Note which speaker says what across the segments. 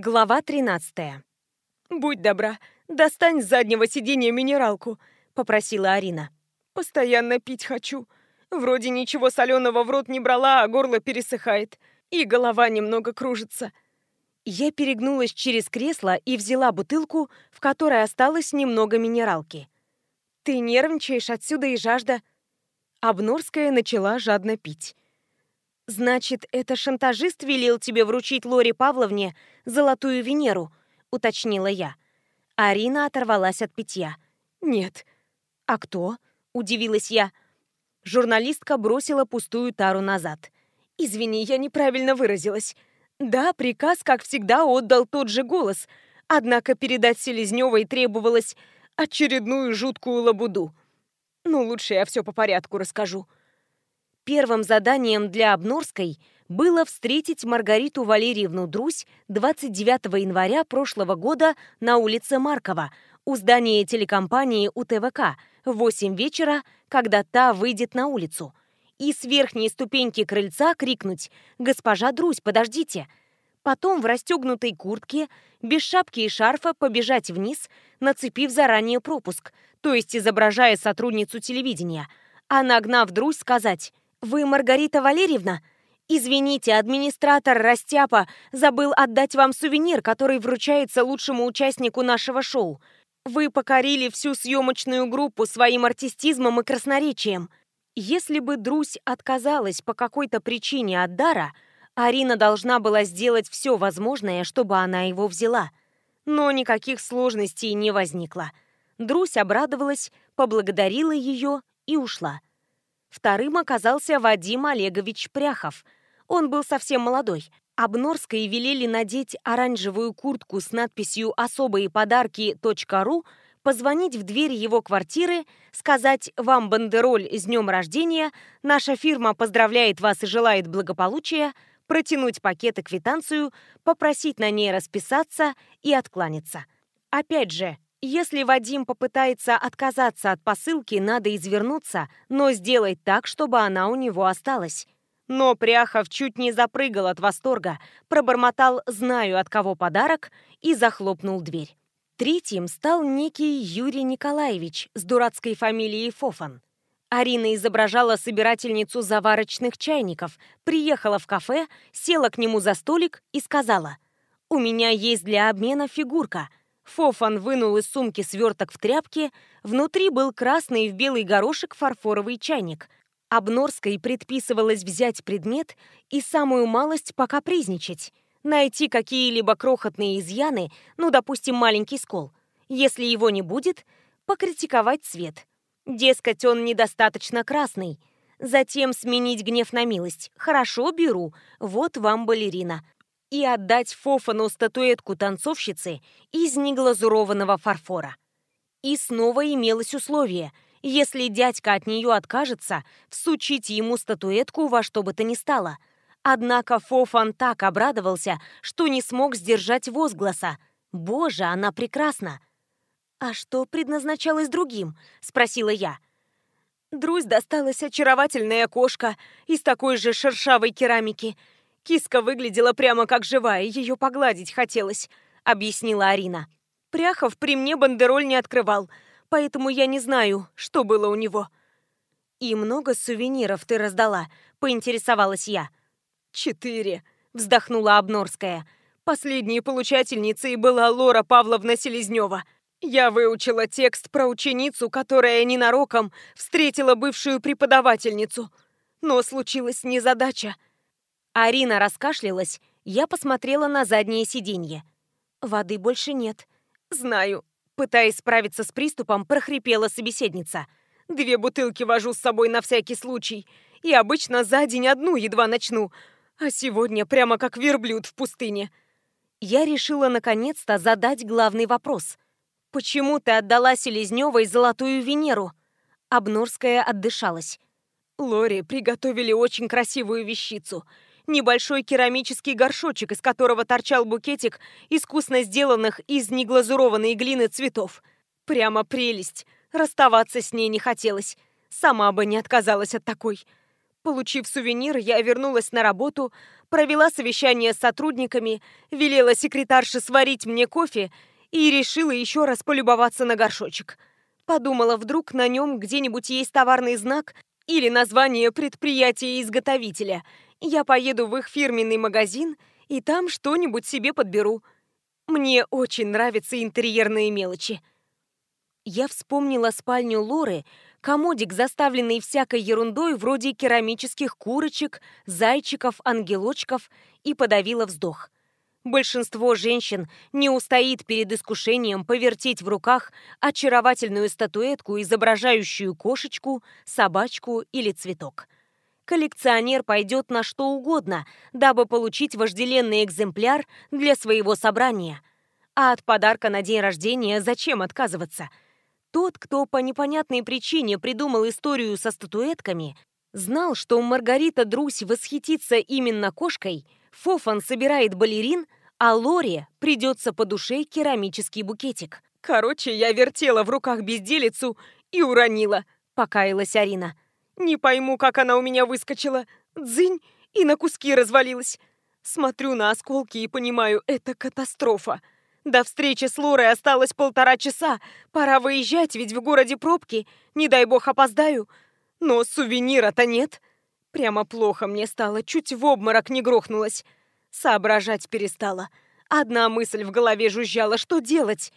Speaker 1: Глава 13. «Будь добра, достань с заднего сиденья минералку», — попросила Арина. «Постоянно пить хочу. Вроде ничего соленого в рот не брала, а горло пересыхает. И голова немного кружится». Я перегнулась через кресло и взяла бутылку, в которой осталось немного минералки. «Ты нервничаешь, отсюда и жажда». Обнорская начала жадно пить. «Значит, это шантажист велел тебе вручить Лоре Павловне золотую Венеру?» — уточнила я. Арина оторвалась от питья. «Нет». «А кто?» — удивилась я. Журналистка бросила пустую тару назад. «Извини, я неправильно выразилась. Да, приказ, как всегда, отдал тот же голос, однако передать Селезневой требовалось очередную жуткую лабуду. Ну, лучше я все по порядку расскажу». Первым заданием для Обнорской было встретить Маргариту Валерьевну Друсь 29 января прошлого года на улице Маркова у здания телекомпании УТВК в 8 вечера, когда та выйдет на улицу. И с верхней ступеньки крыльца крикнуть «Госпожа Друсь, подождите!» Потом в расстегнутой куртке, без шапки и шарфа побежать вниз, нацепив заранее пропуск, то есть изображая сотрудницу телевидения, а нагнав Друсь сказать «Вы Маргарита Валерьевна?» «Извините, администратор Растяпа забыл отдать вам сувенир, который вручается лучшему участнику нашего шоу. Вы покорили всю съемочную группу своим артистизмом и красноречием. Если бы Друсь отказалась по какой-то причине от дара, Арина должна была сделать все возможное, чтобы она его взяла. Но никаких сложностей не возникло. Друсь обрадовалась, поблагодарила ее и ушла. Вторым оказался Вадим Олегович Пряхов. Он был совсем молодой. Обнорской велели надеть оранжевую куртку с надписью «Особые подарки.ру», позвонить в дверь его квартиры, сказать «Вам бандероль с днем рождения», «Наша фирма поздравляет вас и желает благополучия», протянуть пакет и квитанцию, попросить на ней расписаться и откланяться. Опять же, если Вадим попытается отказаться от посылки, надо извернуться, но сделать так, чтобы она у него осталась. Но Пряхов чуть не запрыгал от восторга, пробормотал «знаю, от кого подарок» и захлопнул дверь. Третьим стал некий Юрий Николаевич с дурацкой фамилией Фофан. Арина изображала собирательницу заварочных чайников, приехала в кафе, села к нему за столик и сказала «У меня есть для обмена фигурка. Фофан вынул из сумки сверток в тряпке, внутри был красный в белый горошек фарфоровый чайник. Обнорской предписывалось взять предмет и самую малость покапризничать, найти какие-либо крохотные изъяны, ну, допустим, маленький скол. Если его не будет, покритиковать цвет. Дескать, он недостаточно красный. Затем сменить гнев на милость. «Хорошо, беру. Вот вам балерина и отдать Фофану статуэтку танцовщицы из неглазурованного фарфора. И снова имелось условие – если дядька от нее откажется, всучить ему статуэтку во что бы то ни стало. Однако Фофан так обрадовался, что не смог сдержать возгласа. «Боже, она прекрасна!» «А что предназначалось другим?» – спросила я. Друзь досталась очаровательная кошка из такой же шершавой керамики – Киска выглядела прямо как живая, ее погладить хотелось», — объяснила Арина. «Пряхов при мне бандероль не открывал, поэтому я не знаю, что было у него». «И много сувениров ты раздала?» — поинтересовалась я. «Четыре», — вздохнула Обнорская. «Последней получательницей была Лора Павловна Селезнева. Я выучила текст про ученицу, которая ненароком встретила бывшую преподавательницу. Но случилась незадача — Арина раскашлялась, я посмотрела на заднее сиденье. Воды больше нет. Знаю. Пытаясь справиться с приступом, прохрипела собеседница. Две бутылки вожу с собой на всякий случай. И обычно за день одну едва начну. А сегодня прямо как верблюд в пустыне. Я решила наконец-то задать главный вопрос. «Почему ты отдала Селезневой золотую Венеру?» Обнорская отдышалась. Лори приготовили очень красивую вещицу — небольшой керамический горшочек, из которого торчал букетик искусно сделанных из неглазурованной глины цветов. Прямо прелесть. Расставаться с ней не хотелось. Сама бы не отказалась от такой. Получив сувенир, я вернулась на работу, провела совещание с сотрудниками, велела секретарше сварить мне кофе и решила еще раз полюбоваться на горшочек. Подумала, вдруг на нем где-нибудь есть товарный знак или название предприятия-изготовителя. Я поеду в их фирменный магазин и там что-нибудь себе подберу. Мне очень нравятся интерьерные мелочи. Я вспомнила спальню Лоры, комодик, заставленный всякой ерундой вроде керамических курочек, зайчиков, ангелочков, и подавила вздох. Большинство женщин не устоит перед искушением повертеть в руках очаровательную статуэтку, изображающую кошечку, собачку или цветок. Коллекционер пойдет на что угодно, дабы получить вожделенный экземпляр для своего собрания. А от подарка на день рождения зачем отказываться – тот, кто по непонятной причине придумал историю со статуэтками, знал, что Маргарита Друсь восхитится именно кошкой, Фофан собирает балерин, а Лоре придется по душе керамический букетик. Короче, я вертела в руках безделицу и уронила, покаялась Арина. Не пойму, как она у меня выскочила. Дзынь, и на куски развалилась. Смотрю на осколки и понимаю, это катастрофа. До встречи с Лорой осталось полтора часа. Пора выезжать, ведь в городе пробки. Не дай бог опоздаю. Но сувенира-то нет. Прямо плохо мне стало, чуть в обморок не грохнулась. Соображать перестала. Одна мысль в голове жужжала, что делать?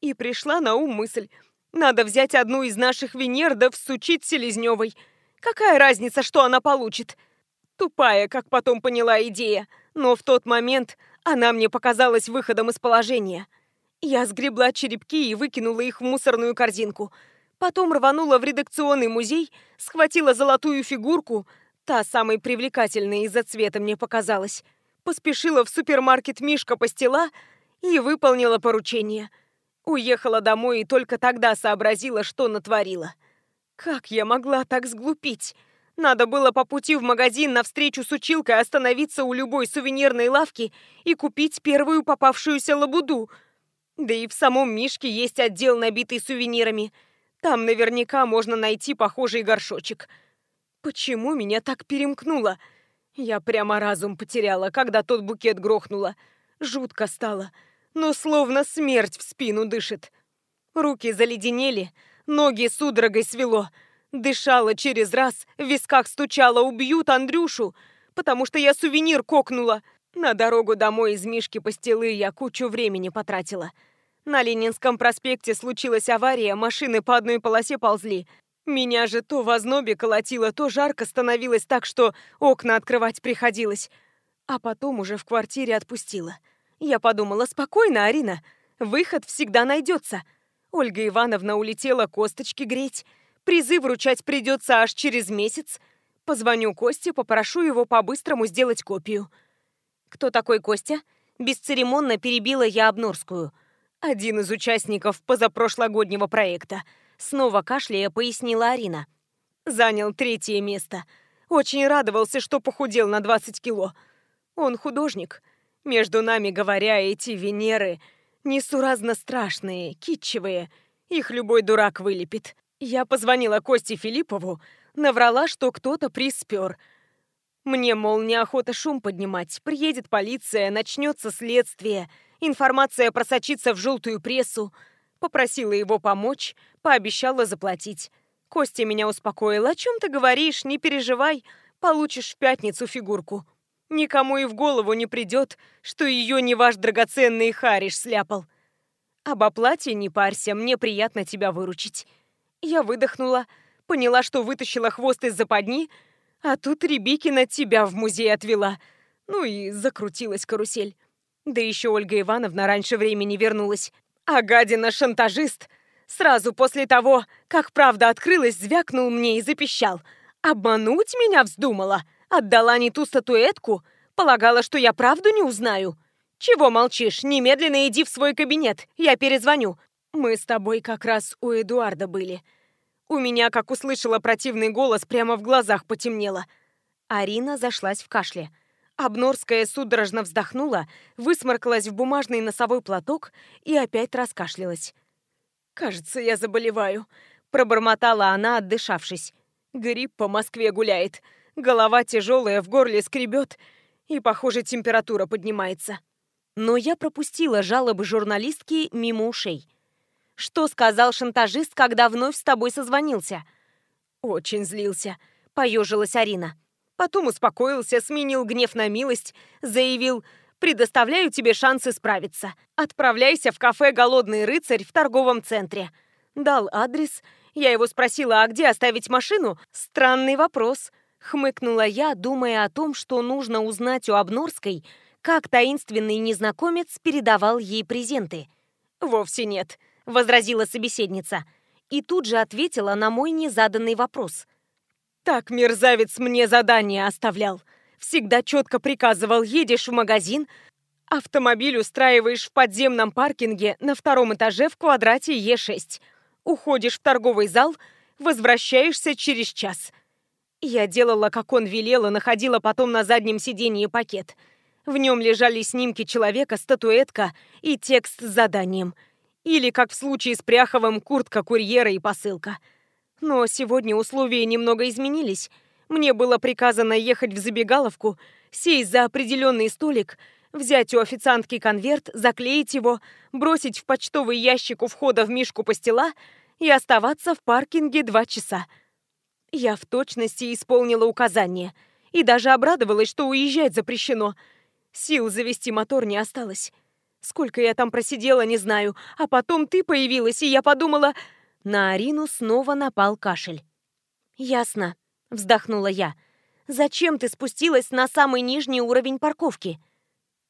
Speaker 1: И пришла на ум мысль. Надо взять одну из наших Венер да всучить Селезневой. Какая разница, что она получит? Тупая, как потом поняла идея. Но в тот момент она мне показалась выходом из положения. Я сгребла черепки и выкинула их в мусорную корзинку. Потом рванула в редакционный музей, схватила золотую фигурку, та самой привлекательная из-за цвета мне показалась, поспешила в супермаркет Мишка Пастила и выполнила поручение. Уехала домой и только тогда сообразила, что натворила. Как я могла так сглупить? Надо было по пути в магазин навстречу с училкой остановиться у любой сувенирной лавки и купить первую попавшуюся лабуду. Да и в самом Мишке есть отдел, набитый сувенирами. Там наверняка можно найти похожий горшочек. Почему меня так перемкнуло? Я прямо разум потеряла, когда тот букет грохнула. Жутко стало, но словно смерть в спину дышит. Руки заледенели, ноги судорогой свело — Дышала через раз, в висках стучала «Убьют Андрюшу!» Потому что я сувенир кокнула. На дорогу домой из Мишки Пастилы я кучу времени потратила. На Ленинском проспекте случилась авария, машины по одной полосе ползли. Меня же то в ознобе колотило, то жарко становилось так, что окна открывать приходилось. А потом уже в квартире отпустила. Я подумала, спокойно, Арина, выход всегда найдется. Ольга Ивановна улетела косточки греть. Призы вручать придется аж через месяц. Позвоню Косте, попрошу его по-быстрому сделать копию. Кто такой Костя? Бесцеремонно перебила я Обнорскую. Один из участников позапрошлогоднего проекта. Снова кашляя, пояснила Арина. Занял третье место. Очень радовался, что похудел на 20 кило. Он художник. Между нами говоря, эти Венеры несуразно страшные, китчевые. Их любой дурак вылепит. Я позвонила Косте Филиппову, наврала, что кто-то приспер. Мне, мол, неохота шум поднимать. Приедет полиция, начнется следствие, информация просочится в желтую прессу. Попросила его помочь, пообещала заплатить. Костя меня успокоил. «О чем ты говоришь? Не переживай. Получишь в пятницу фигурку. Никому и в голову не придет, что ее не ваш драгоценный Хариш сляпал. Об оплате не парься, мне приятно тебя выручить». Я выдохнула, поняла, что вытащила хвост из западни, а тут Рябикина тебя в музей отвела. Ну и закрутилась карусель. Да еще Ольга Ивановна раньше времени вернулась. А гадина-шантажист сразу после того, как правда открылась, звякнул мне и запищал. «Обмануть меня вздумала? Отдала не ту статуэтку? Полагала, что я правду не узнаю? Чего молчишь? Немедленно иди в свой кабинет, я перезвоню. Мы с тобой как раз у Эдуарда были. У меня, как услышала противный голос, прямо в глазах потемнело. Арина зашлась в кашле. Обнорская судорожно вздохнула, высморкалась в бумажный носовой платок и опять раскашлялась. «Кажется, я заболеваю», — пробормотала она, отдышавшись. «Грипп по Москве гуляет. Голова тяжелая, в горле скребет, и, похоже, температура поднимается. Но я пропустила жалобы журналистки мимо ушей. Что сказал шантажист, когда вновь с тобой созвонился? Очень злился, поежилась Арина. Потом успокоился, сменил гнев на милость, заявил «Предоставляю тебе шанс исправиться. Отправляйся в кафе «Голодный рыцарь» в торговом центре». Дал адрес. Я его спросила, а где оставить машину? Странный вопрос. Хмыкнула я, думая о том, что нужно узнать у Обнорской, как таинственный незнакомец передавал ей презенты. «Вовсе нет», — возразила собеседница. И тут же ответила на мой незаданный вопрос. Так мерзавец мне задание оставлял. Всегда четко приказывал, едешь в магазин, автомобиль устраиваешь в подземном паркинге на втором этаже в квадрате Е6. Уходишь в торговый зал, возвращаешься через час. Я делала, как он велел, и находила потом на заднем сиденье пакет. В нем лежали снимки человека, статуэтка и текст с заданием. Или, как в случае с Пряховым, куртка курьера и посылка – но сегодня условия немного изменились. Мне было приказано ехать в забегаловку, сесть за определенный столик, взять у официантки конверт, заклеить его, бросить в почтовый ящик у входа в мишку пастила и оставаться в паркинге два часа. Я в точности исполнила указание и даже обрадовалась, что уезжать запрещено. Сил завести мотор не осталось. Сколько я там просидела, не знаю. А потом ты появилась, и я подумала, на Арину снова напал кашель. «Ясно», — вздохнула я. «Зачем ты спустилась на самый нижний уровень парковки?»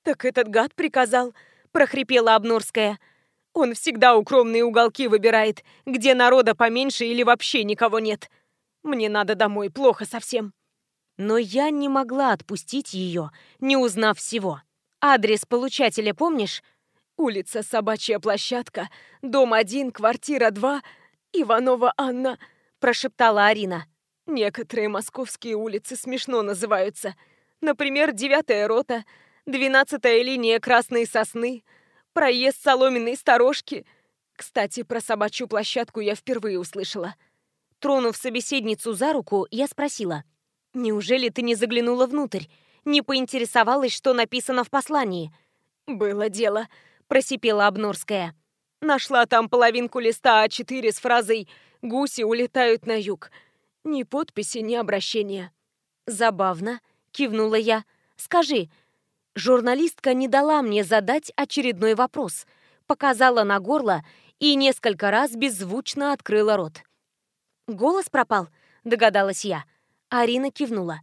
Speaker 1: «Так этот гад приказал», — прохрипела Обнорская. «Он всегда укромные уголки выбирает, где народа поменьше или вообще никого нет. Мне надо домой, плохо совсем». Но я не могла отпустить ее, не узнав всего. «Адрес получателя помнишь?» «Улица Собачья площадка, дом 1, квартира 2, «Иванова Анна», – прошептала Арина. «Некоторые московские улицы смешно называются. Например, девятая рота, двенадцатая линия Красной Сосны, проезд Соломенной Сторожки. Кстати, про собачью площадку я впервые услышала». Тронув собеседницу за руку, я спросила. «Неужели ты не заглянула внутрь? Не поинтересовалась, что написано в послании?» «Было дело», – просипела Обнорская. Нашла там половинку листа А4 с фразой «Гуси улетают на юг». Ни подписи, ни обращения. «Забавно», — кивнула я. «Скажи». Журналистка не дала мне задать очередной вопрос. Показала на горло и несколько раз беззвучно открыла рот. «Голос пропал», — догадалась я. Арина кивнула.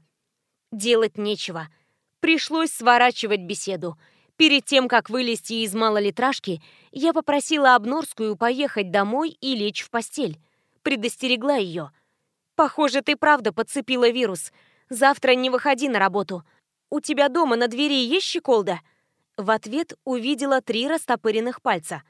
Speaker 1: «Делать нечего. Пришлось сворачивать беседу. Перед тем, как вылезти из малолитражки, я попросила Обнорскую поехать домой и лечь в постель. Предостерегла ее. «Похоже, ты правда подцепила вирус. Завтра не выходи на работу. У тебя дома на двери есть щеколда?» В ответ увидела три растопыренных пальца.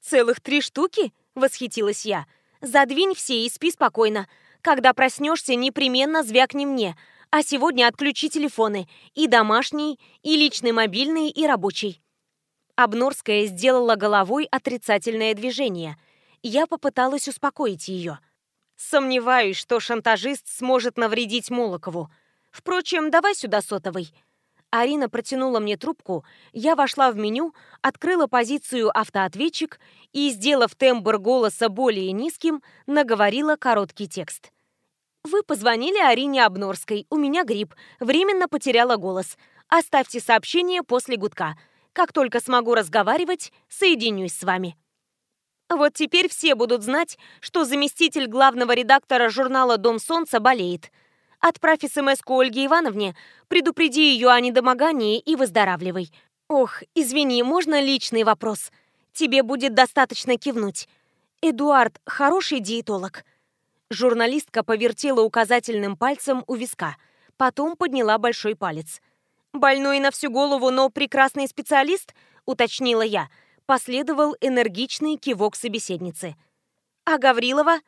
Speaker 1: «Целых три штуки?» — восхитилась я. «Задвинь все и спи спокойно. Когда проснешься, непременно звякни мне, а сегодня отключи телефоны. И домашний, и личный мобильный, и рабочий. Обнорская сделала головой отрицательное движение. Я попыталась успокоить ее. Сомневаюсь, что шантажист сможет навредить Молокову. Впрочем, давай сюда сотовый. Арина протянула мне трубку, я вошла в меню, открыла позицию автоответчик и, сделав тембр голоса более низким, наговорила короткий текст. Вы позвонили Арине Обнорской. У меня грипп. Временно потеряла голос. Оставьте сообщение после гудка. Как только смогу разговаривать, соединюсь с вами. Вот теперь все будут знать, что заместитель главного редактора журнала «Дом солнца» болеет. Отправь смс Ольге Ивановне, предупреди ее о недомогании и выздоравливай. Ох, извини, можно личный вопрос? Тебе будет достаточно кивнуть. Эдуард хороший диетолог. Журналистка повертела указательным пальцем у виска, потом подняла большой палец. «Больной на всю голову, но прекрасный специалист?» — уточнила я. Последовал энергичный кивок собеседницы. «А Гаврилова?»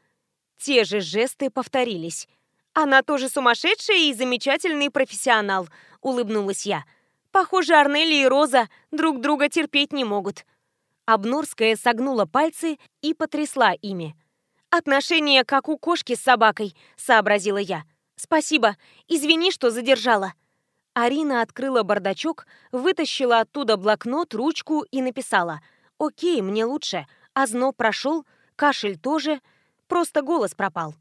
Speaker 1: Те же жесты повторились. «Она тоже сумасшедшая и замечательный профессионал», — улыбнулась я. «Похоже, Арнелли и Роза друг друга терпеть не могут». Обнорская согнула пальцы и потрясла ими. «Отношения, как у кошки с собакой», — сообразила я. «Спасибо. Извини, что задержала». Арина открыла бардачок, вытащила оттуда блокнот, ручку и написала. «Окей, мне лучше. Озноб прошел, кашель тоже, просто голос пропал».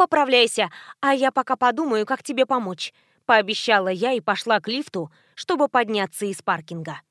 Speaker 1: «Поправляйся, а я пока подумаю, как тебе помочь», — пообещала я и пошла к лифту, чтобы подняться из паркинга.